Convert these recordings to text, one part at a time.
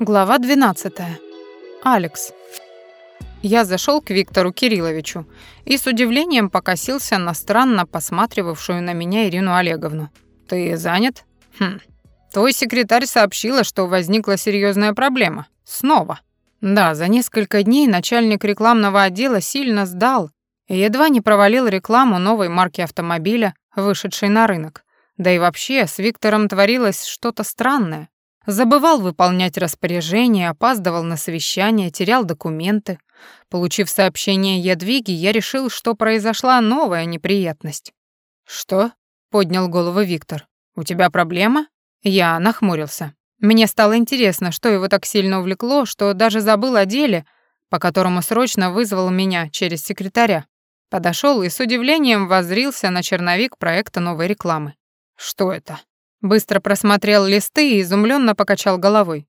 Глава 12. Алекс. Я зашел к Виктору Кирилловичу и с удивлением покосился на странно посматривавшую на меня Ирину Олеговну. «Ты занят?» «Хм. Твой секретарь сообщила, что возникла серьезная проблема. Снова». Да, за несколько дней начальник рекламного отдела сильно сдал и едва не провалил рекламу новой марки автомобиля, вышедшей на рынок. Да и вообще, с Виктором творилось что-то странное. Забывал выполнять распоряжения, опаздывал на совещание, терял документы. Получив сообщение Ядвиги, я решил, что произошла новая неприятность. «Что?» — поднял голову Виктор. «У тебя проблема?» Я нахмурился. Мне стало интересно, что его так сильно увлекло, что даже забыл о деле, по которому срочно вызвал меня через секретаря. Подошел и с удивлением воззрился на черновик проекта новой рекламы. «Что это?» Быстро просмотрел листы и изумленно покачал головой.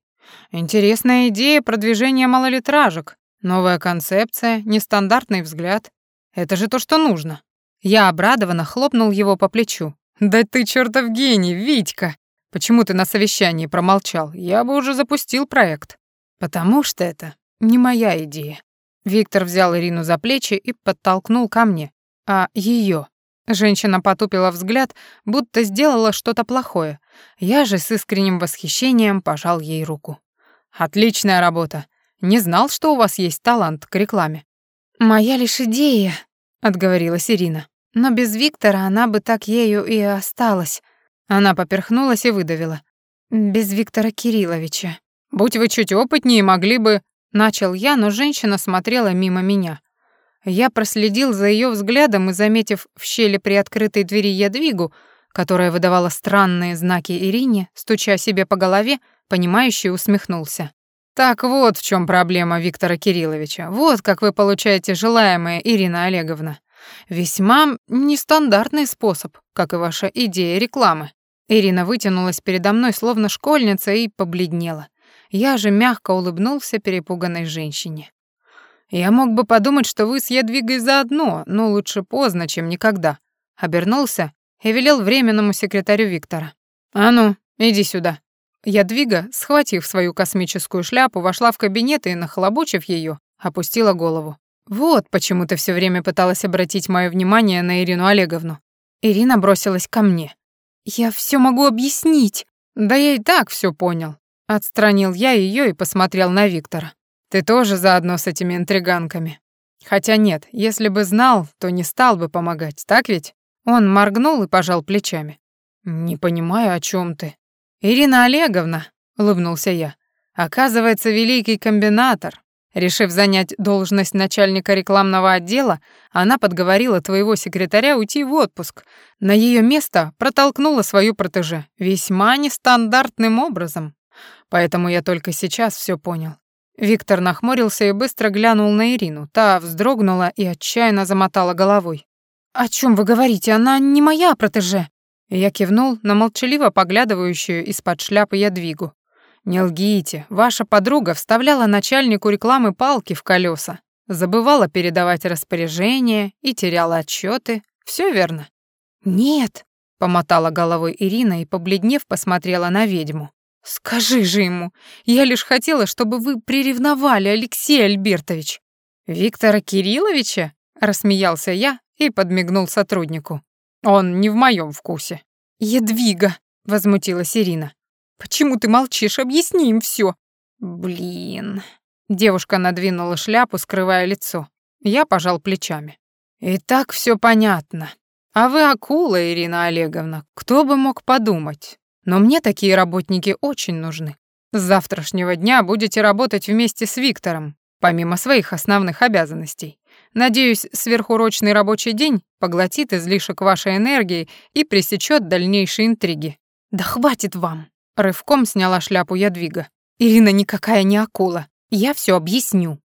Интересная идея продвижения малолитражек. Новая концепция, нестандартный взгляд. Это же то, что нужно. Я обрадованно хлопнул его по плечу. «Да ты чертов гений, Витька! Почему ты на совещании промолчал? Я бы уже запустил проект». «Потому что это не моя идея». Виктор взял Ирину за плечи и подтолкнул ко мне. А ее. Женщина потупила взгляд, будто сделала что-то плохое. Я же с искренним восхищением пожал ей руку. «Отличная работа. Не знал, что у вас есть талант к рекламе». «Моя лишь идея», — отговорилась Ирина. «Но без Виктора она бы так ею и осталась». Она поперхнулась и выдавила. «Без Виктора Кирилловича». «Будь вы чуть опытнее, могли бы...» Начал я, но женщина смотрела мимо меня. Я проследил за ее взглядом и, заметив в щели при открытой двери ядвигу, которая выдавала странные знаки Ирине, стуча себе по голове, понимающий усмехнулся. «Так вот в чем проблема Виктора Кирилловича. Вот как вы получаете желаемое, Ирина Олеговна. Весьма нестандартный способ, как и ваша идея рекламы». Ирина вытянулась передо мной, словно школьница, и побледнела. Я же мягко улыбнулся перепуганной женщине. «Я мог бы подумать, что вы с Ядвигой заодно, но лучше поздно, чем никогда». Обернулся и велел временному секретарю Виктора. «А ну, иди сюда». Ядвига, схватив свою космическую шляпу, вошла в кабинет и, нахлобучив ее, опустила голову. «Вот почему ты все время пыталась обратить мое внимание на Ирину Олеговну». Ирина бросилась ко мне. «Я все могу объяснить». «Да я и так все понял». Отстранил я ее и посмотрел на Виктора. Ты тоже заодно с этими интриганками. Хотя нет, если бы знал, то не стал бы помогать, так ведь? Он моргнул и пожал плечами. Не понимаю, о чем ты. Ирина Олеговна, улыбнулся я. Оказывается, великий комбинатор. Решив занять должность начальника рекламного отдела, она подговорила твоего секретаря уйти в отпуск. На ее место протолкнула свою протеже весьма нестандартным образом. Поэтому я только сейчас все понял. Виктор нахмурился и быстро глянул на Ирину. Та вздрогнула и отчаянно замотала головой. «О чем вы говорите? Она не моя протеже!» Я кивнул на молчаливо поглядывающую из-под шляпы ядвигу. «Не лгите, ваша подруга вставляла начальнику рекламы палки в колеса, забывала передавать распоряжения и теряла отчеты. Все верно?» «Нет», — помотала головой Ирина и, побледнев, посмотрела на ведьму. «Скажи же ему, я лишь хотела, чтобы вы приревновали, Алексей Альбертович». «Виктора Кирилловича?» — рассмеялся я и подмигнул сотруднику. «Он не в моем вкусе». «Едвига», — возмутилась Ирина. «Почему ты молчишь? Объясни им все. «Блин». Девушка надвинула шляпу, скрывая лицо. Я пожал плечами. «И так все понятно. А вы акула, Ирина Олеговна. Кто бы мог подумать? Но мне такие работники очень нужны. С завтрашнего дня будете работать вместе с Виктором, помимо своих основных обязанностей. Надеюсь, сверхурочный рабочий день поглотит излишек вашей энергии и пресечет дальнейшие интриги. Да хватит вам. Рывком сняла шляпу Ядвига. Ирина никакая не акула. Я все объясню.